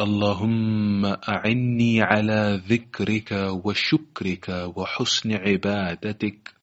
اللهم أعني على ذكرك وشكرك وحسن عبادتك.